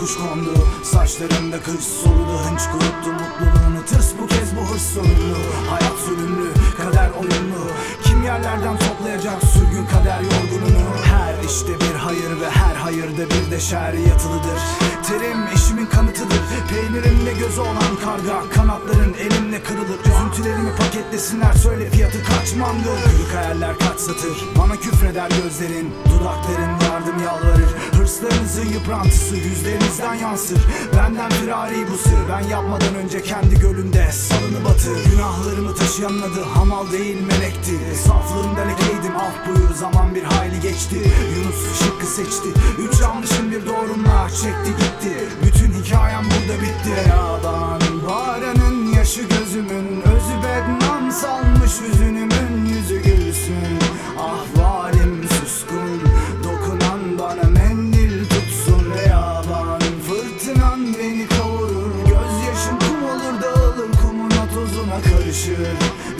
kuş kondu Saçlarımda kış soludu hınç kuruttu mutluluğunu. Tırs bu kez bu hırs sorunlu. Hayat zulümlü kader oyunlu. Kim yerlerden toplayacak sürgün kader yorgununu. Her işte bir hayır ve her hayırda bir de şer yatılıdır. Terim eşimin kanıtıdır. Peynirimle gözü olan karga Kanatların elimle kırılır. Üzüntülerimi paketlesinler söyle fiyatı kaç mandır Kırık hayaller kaç satır? Bana küfreder gözlerin Dudakların yardım yalvarır Hırslarınızın yıprantısı yüzlerinizden yansır. Benden firari bu sır Ben yapmadan önce kendi gölünde salını batır. Günahlarımı taşıyanın adı hamal değil melekti. Saflığımda lekeydim af buyur zaman bir hayli geçti. Yunus şıkkı seçti Üç yanlışın bir doğrumla çekti gitti. Bütün hikayem burada bitti. Yalan Bağıranın yaşı gözümün Özü bednam salmış hüzünümün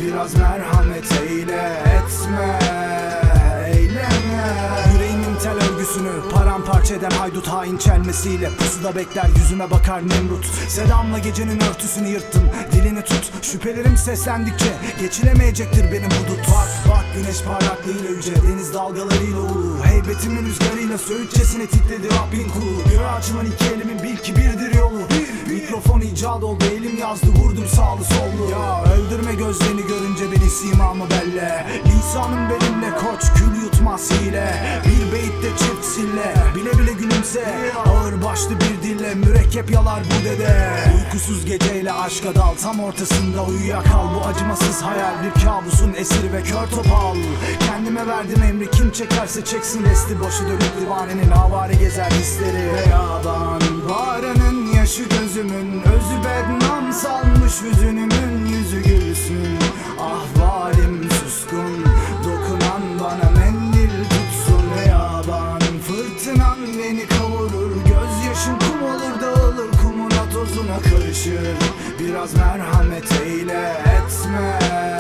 Biraz merhamet eyle etme Eyleme. Yüreğimin tel örgüsünü paramparça eden haydut hain çelmesiyle Pusuda bekler yüzüme bakar Nemrut. Sedamla gecenin örtüsünü yırttım dilini tut. Şüphelerim seslendikçe geçilemeyecektir benim hudut. Bak bak güneş parlaklığıyla yüce deniz dalgalarıyla ulu. Heybetimin rüzgarıyla söğütçesine titredi Rabbin kulu. Bir açman iki elimin bil ki birdir yolu. Mikrofon icat oldu elim yazdı vurdum sağlı sollu. Ya öldürme gözlerini simamı belle. Lisanım benimle koç kül yutmaz hile. Bir beyitte çift sille. Bile bile gülümse. Ağır başlı bir dille mürekkep yalar bu dede. Uykusuz geceyle aşka dal tam ortasında uyuyakal. Bu acımasız hayal bir kabusun esiri ve kör topal. Kendime verdim emri kim çekerse çeksin resti. Başı dönüp divanenin avare gezer hisleri. Ve yakışır Biraz merhamet eyle etme.